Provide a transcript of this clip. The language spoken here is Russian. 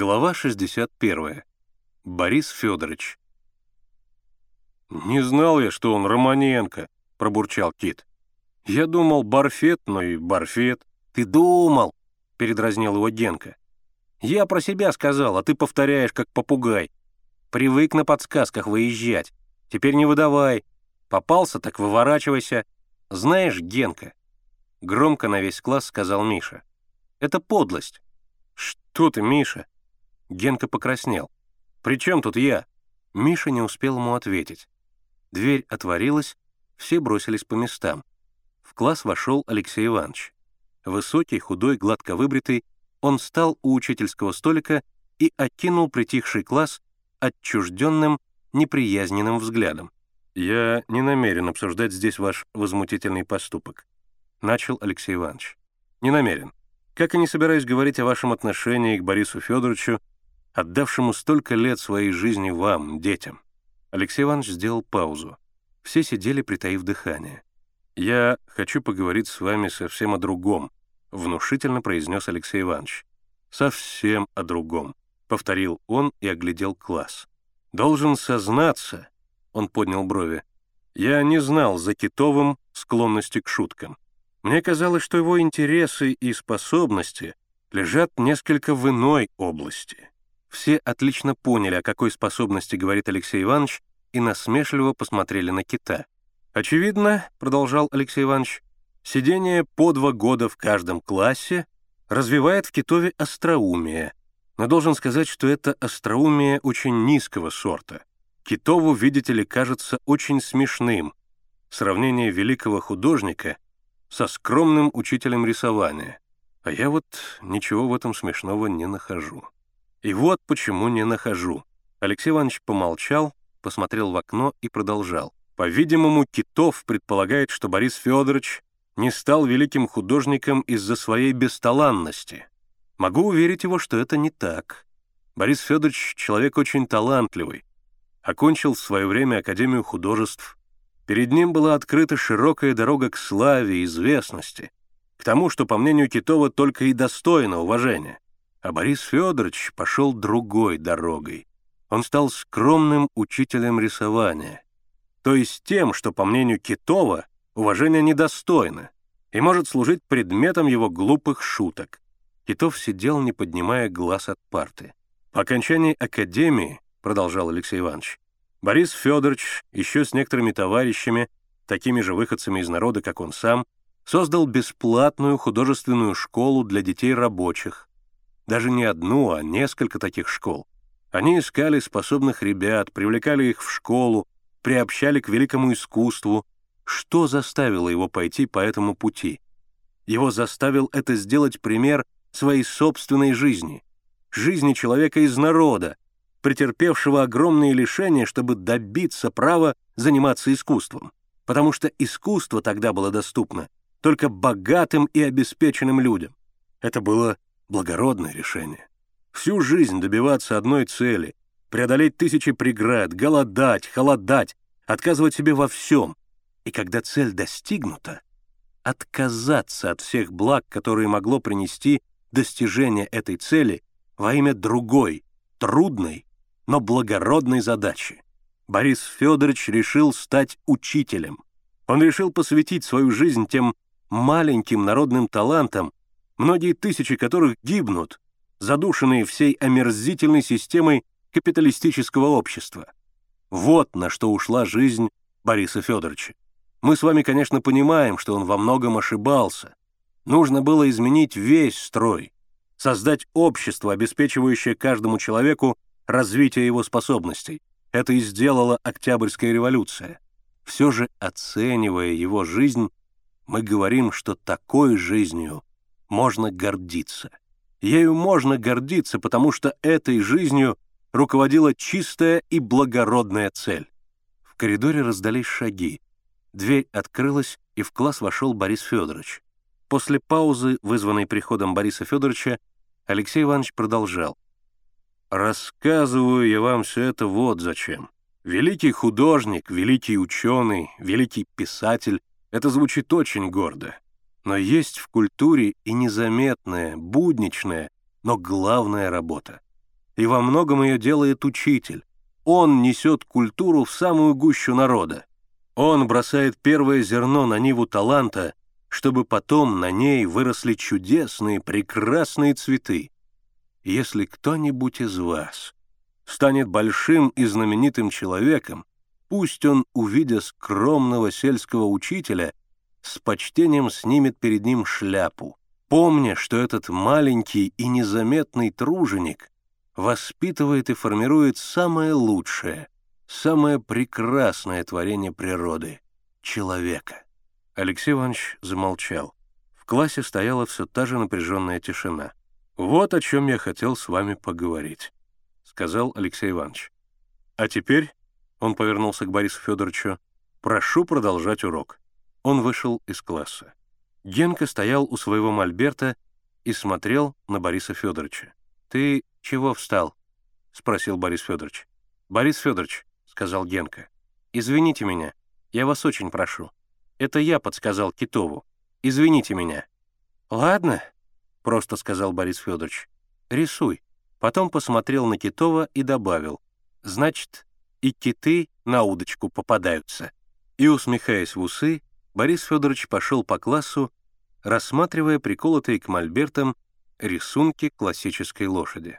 Глава 61. Борис Федорович. «Не знал я, что он Романенко», — пробурчал Кит. «Я думал, Барфет, но и Барфет». «Ты думал», — передразнил его Генка. «Я про себя сказал, а ты повторяешь, как попугай. Привык на подсказках выезжать. Теперь не выдавай. Попался, так выворачивайся. Знаешь, Генка», — громко на весь класс сказал Миша. «Это подлость». «Что ты, Миша?» Генка покраснел. «При чем тут я?» Миша не успел ему ответить. Дверь отворилась, все бросились по местам. В класс вошел Алексей Иванович. Высокий, худой, гладко выбритый, он встал у учительского столика и окинул притихший класс отчужденным, неприязненным взглядом. «Я не намерен обсуждать здесь ваш возмутительный поступок», — начал Алексей Иванович. «Не намерен. Как и не собираюсь говорить о вашем отношении к Борису Федоровичу отдавшему столько лет своей жизни вам, детям. Алексей Иванович сделал паузу. Все сидели, притаив дыхание. «Я хочу поговорить с вами совсем о другом», — внушительно произнес Алексей Иванович. «Совсем о другом», — повторил он и оглядел класс. «Должен сознаться», — он поднял брови, «я не знал за Китовым склонности к шуткам. Мне казалось, что его интересы и способности лежат несколько в иной области. Все отлично поняли, о какой способности говорит Алексей Иванович, и насмешливо посмотрели на кита. «Очевидно», — продолжал Алексей Иванович, «сидение по два года в каждом классе развивает в Китове остроумие, но должен сказать, что это остроумие очень низкого сорта. Китову, видите ли, кажется очень смешным сравнение великого художника со скромным учителем рисования, а я вот ничего в этом смешного не нахожу». И вот почему не нахожу. Алексей Иванович помолчал, посмотрел в окно и продолжал. По-видимому, Китов предполагает, что Борис Федорович не стал великим художником из-за своей бесталанности. Могу уверить его, что это не так. Борис Федорович — человек очень талантливый. Окончил в свое время Академию художеств. Перед ним была открыта широкая дорога к славе и известности, к тому, что, по мнению Китова, только и достойно уважения. А Борис Федорович пошел другой дорогой. Он стал скромным учителем рисования. То есть тем, что, по мнению Китова, уважение недостойно и может служить предметом его глупых шуток. Китов сидел, не поднимая глаз от парты. По окончании академии, продолжал Алексей Иванович, Борис Федорович еще с некоторыми товарищами, такими же выходцами из народа, как он сам, создал бесплатную художественную школу для детей рабочих, даже не одну, а несколько таких школ. Они искали способных ребят, привлекали их в школу, приобщали к великому искусству. Что заставило его пойти по этому пути? Его заставил это сделать пример своей собственной жизни, жизни человека из народа, претерпевшего огромные лишения, чтобы добиться права заниматься искусством. Потому что искусство тогда было доступно только богатым и обеспеченным людям. Это было Благородное решение. Всю жизнь добиваться одной цели, преодолеть тысячи преград, голодать, холодать, отказывать себе во всем. И когда цель достигнута, отказаться от всех благ, которые могло принести достижение этой цели во имя другой, трудной, но благородной задачи. Борис Федорович решил стать учителем. Он решил посвятить свою жизнь тем маленьким народным талантам, многие тысячи которых гибнут, задушенные всей омерзительной системой капиталистического общества. Вот на что ушла жизнь Бориса Федоровича. Мы с вами, конечно, понимаем, что он во многом ошибался. Нужно было изменить весь строй, создать общество, обеспечивающее каждому человеку развитие его способностей. Это и сделала Октябрьская революция. Все же, оценивая его жизнь, мы говорим, что такой жизнью можно гордиться. Ею можно гордиться, потому что этой жизнью руководила чистая и благородная цель. В коридоре раздались шаги. Дверь открылась, и в класс вошел Борис Федорович. После паузы, вызванной приходом Бориса Федоровича, Алексей Иванович продолжал. «Рассказываю я вам все это вот зачем. Великий художник, великий ученый, великий писатель — это звучит очень гордо. Но есть в культуре и незаметная, будничная, но главная работа. и во многом ее делает учитель. Он несет культуру в самую гущу народа. Он бросает первое зерно на ниву таланта, чтобы потом на ней выросли чудесные, прекрасные цветы. Если кто-нибудь из вас станет большим и знаменитым человеком, пусть он, увидя скромного сельского учителя, с почтением снимет перед ним шляпу, помня, что этот маленький и незаметный труженик воспитывает и формирует самое лучшее, самое прекрасное творение природы — человека. Алексей Иванович замолчал. В классе стояла все та же напряженная тишина. «Вот о чем я хотел с вами поговорить», — сказал Алексей Иванович. «А теперь», — он повернулся к Борису Федоровичу, — «прошу продолжать урок». Он вышел из класса. Генка стоял у своего мольберта и смотрел на Бориса Федоровича. «Ты чего встал?» — спросил Борис Федорович. «Борис Федорович», — сказал Генка, — «извините меня, я вас очень прошу. Это я подсказал Китову. Извините меня». «Ладно», — просто сказал Борис Федорович, — «рисуй». Потом посмотрел на Китова и добавил, «Значит, и киты на удочку попадаются». И, усмехаясь в усы, Борис Федорович пошел по классу, рассматривая приколотые к мольбертам рисунки классической лошади.